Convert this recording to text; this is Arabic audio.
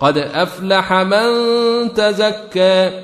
قد أفلح من تزكى.